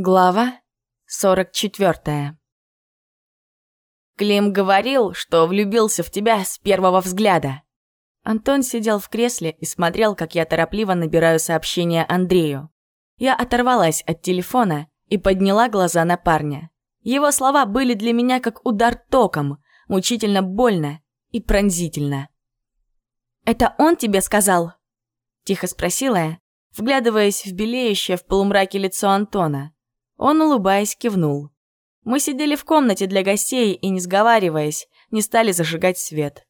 Глава 44 Клим говорил, что влюбился в тебя с первого взгляда. Антон сидел в кресле и смотрел, как я торопливо набираю сообщение Андрею. Я оторвалась от телефона и подняла глаза на парня. Его слова были для меня как удар током, мучительно больно и пронзительно. «Это он тебе сказал?» Тихо спросила я, вглядываясь в белеющее в полумраке лицо Антона. Он, улыбаясь, кивнул. Мы сидели в комнате для гостей и, не сговариваясь, не стали зажигать свет.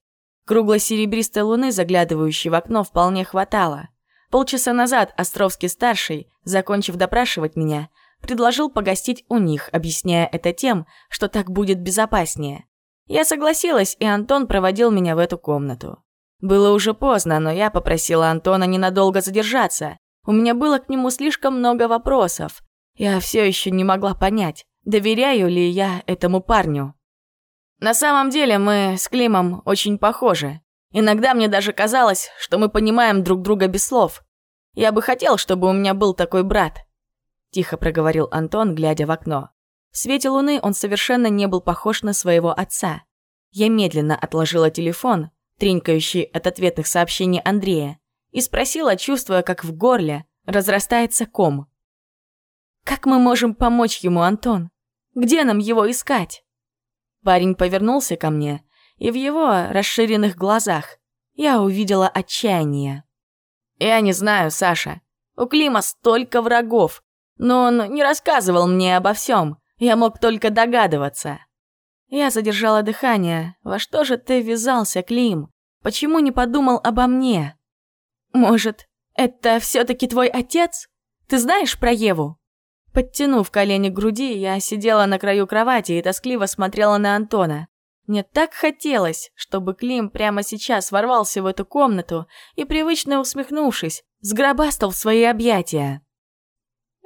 Круглой серебристой луны, заглядывающей в окно, вполне хватало. Полчаса назад Островский-старший, закончив допрашивать меня, предложил погостить у них, объясняя это тем, что так будет безопаснее. Я согласилась, и Антон проводил меня в эту комнату. Было уже поздно, но я попросила Антона ненадолго задержаться. У меня было к нему слишком много вопросов, я все еще не могла понять, доверяю ли я этому парню. На самом деле мы с Климом очень похожи. Иногда мне даже казалось, что мы понимаем друг друга без слов. Я бы хотел, чтобы у меня был такой брат. Тихо проговорил Антон, глядя в окно. В свете луны он совершенно не был похож на своего отца. Я медленно отложила телефон, тренькающий от ответных сообщений Андрея, и спросила, чувствуя, как в горле разрастается ком. Как мы можем помочь ему, Антон? Где нам его искать? Парень повернулся ко мне, и в его расширенных глазах я увидела отчаяние. Я не знаю, Саша. У Клима столько врагов, но он не рассказывал мне обо всем. Я мог только догадываться. Я задержала дыхание. Во что же ты ввязался, Клим? Почему не подумал обо мне? Может, это все-таки твой отец? Ты знаешь про Еву? Подтянув колени к груди, я сидела на краю кровати и тоскливо смотрела на Антона. Мне так хотелось, чтобы Клим прямо сейчас ворвался в эту комнату и, привычно усмехнувшись, сгробастал в свои объятия.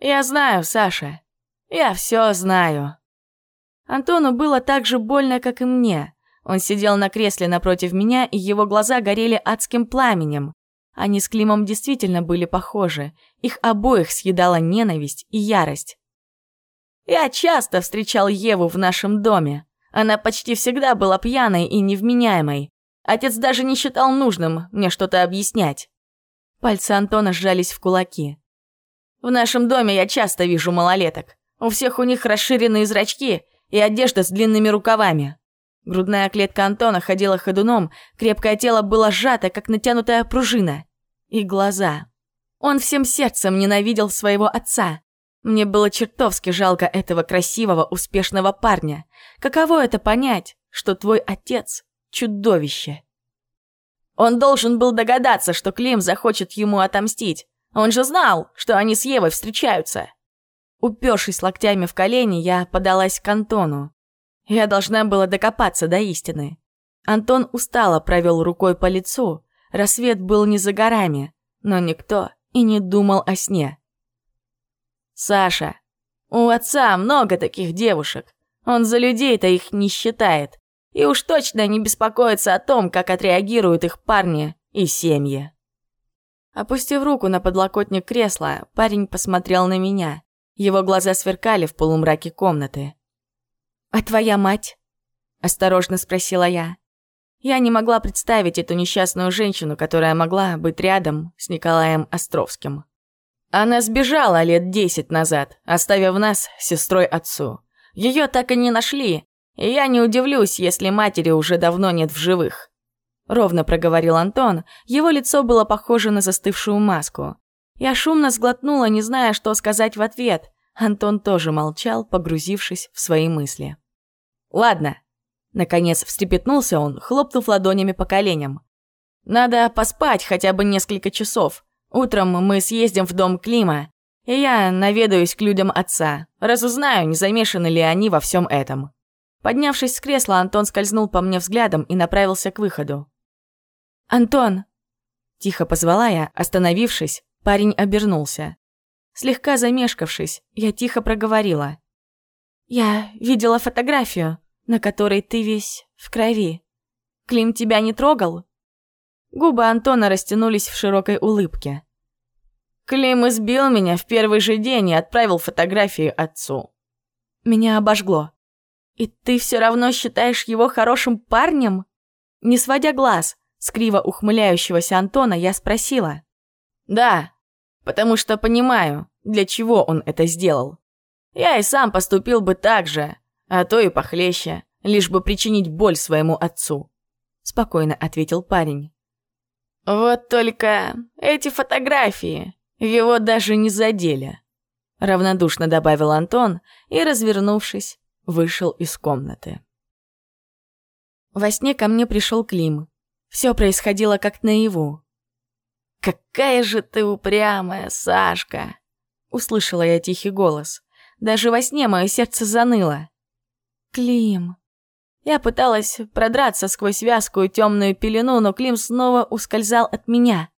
«Я знаю, Саша. Я все знаю». Антону было так же больно, как и мне. Он сидел на кресле напротив меня, и его глаза горели адским пламенем. Они с Климом действительно были похожи. Их обоих съедала ненависть и ярость. Я часто встречал Еву в нашем доме. Она почти всегда была пьяной и невменяемой. Отец даже не считал нужным мне что-то объяснять. Пальцы Антона сжались в кулаки. В нашем доме я часто вижу малолеток. У всех у них расширенные зрачки и одежда с длинными рукавами. Грудная клетка Антона ходила ходуном, крепкое тело было сжато, как натянутая пружина. И глаза. Он всем сердцем ненавидел своего отца. Мне было чертовски жалко этого красивого, успешного парня. Каково это понять, что твой отец — чудовище? Он должен был догадаться, что Клим захочет ему отомстить. Он же знал, что они с Евой встречаются. Упершись локтями в колени, я подалась к Антону. Я должна была докопаться до истины. Антон устало провел рукой по лицу. Рассвет был не за горами, но никто и не думал о сне. «Саша, у отца много таких девушек. Он за людей-то их не считает. И уж точно не беспокоится о том, как отреагируют их парни и семьи». Опустив руку на подлокотник кресла, парень посмотрел на меня. Его глаза сверкали в полумраке комнаты. «А твоя мать?» – осторожно спросила я. Я не могла представить эту несчастную женщину, которая могла быть рядом с Николаем Островским. Она сбежала лет десять назад, оставив нас с сестрой отцу. Ее так и не нашли, и я не удивлюсь, если матери уже давно нет в живых. Ровно проговорил Антон, его лицо было похоже на застывшую маску. Я шумно сглотнула, не зная, что сказать в ответ. Антон тоже молчал, погрузившись в свои мысли. «Ладно». Наконец встрепетнулся он, хлопнув ладонями по коленям. «Надо поспать хотя бы несколько часов. Утром мы съездим в дом Клима, и я наведаюсь к людям отца. Разузнаю, не замешаны ли они во всем этом». Поднявшись с кресла, Антон скользнул по мне взглядом и направился к выходу. «Антон!» Тихо позвала я, остановившись, парень обернулся. Слегка замешкавшись, я тихо проговорила. «Я видела фотографию на которой ты весь в крови. Клим тебя не трогал?» Губы Антона растянулись в широкой улыбке. Клим избил меня в первый же день и отправил фотографии отцу. Меня обожгло. И ты все равно считаешь его хорошим парнем? Не сводя глаз с криво ухмыляющегося Антона, я спросила. Да, потому что понимаю, для чего он это сделал. Я и сам поступил бы так же, а то и похлеще, лишь бы причинить боль своему отцу. Спокойно ответил парень. Вот только эти фотографии его даже не задели. Равнодушно добавил Антон и, развернувшись, вышел из комнаты. Во сне ко мне пришел Клим. Все происходило как наяву. «Какая же ты упрямая, Сашка!» Услышала я тихий голос. Даже во сне мое сердце заныло. «Клим...» Я пыталась продраться сквозь вязкую темную пелену, но Клим снова ускользал от меня.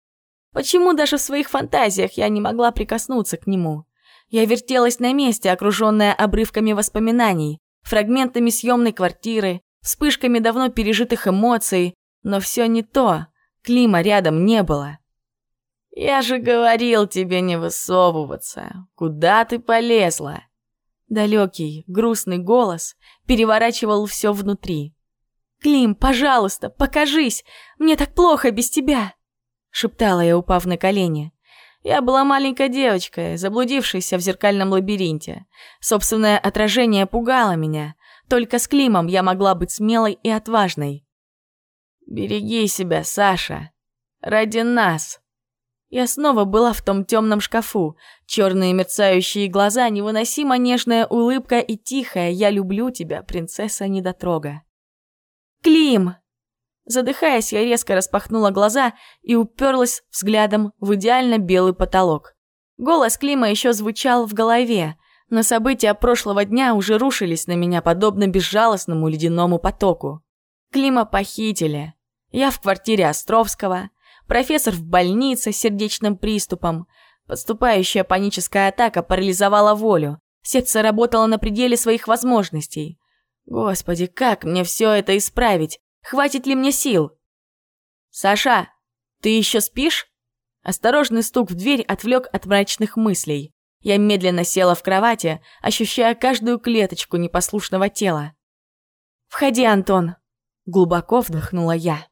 Почему даже в своих фантазиях я не могла прикоснуться к нему? Я вертелась на месте, окруженная обрывками воспоминаний, фрагментами съемной квартиры, вспышками давно пережитых эмоций, но все не то. Клима рядом не было. «Я же говорил тебе не высовываться. Куда ты полезла?» Далекий, грустный голос переворачивал все внутри. «Клим, пожалуйста, покажись! Мне так плохо без тебя!» Шептала я, упав на колени. Я была маленькой девочкой, заблудившейся в зеркальном лабиринте. Собственное отражение пугало меня. Только с Климом я могла быть смелой и отважной. «Береги себя, Саша. Ради нас!» Я снова была в том темном шкафу. Черные мерцающие глаза, невыносимо нежная улыбка и тихая «Я люблю тебя, принцесса недотрога». «Клим!» Задыхаясь, я резко распахнула глаза и уперлась взглядом в идеально белый потолок. Голос Клима еще звучал в голове, но события прошлого дня уже рушились на меня подобно безжалостному ледяному потоку. Клима похитили. Я в квартире Островского профессор в больнице с сердечным приступом. Подступающая паническая атака парализовала волю. Сердце работало на пределе своих возможностей. Господи, как мне все это исправить? Хватит ли мне сил? Саша, ты еще спишь? Осторожный стук в дверь отвлек от мрачных мыслей. Я медленно села в кровати, ощущая каждую клеточку непослушного тела. «Входи, Антон!» Глубоко вдохнула я.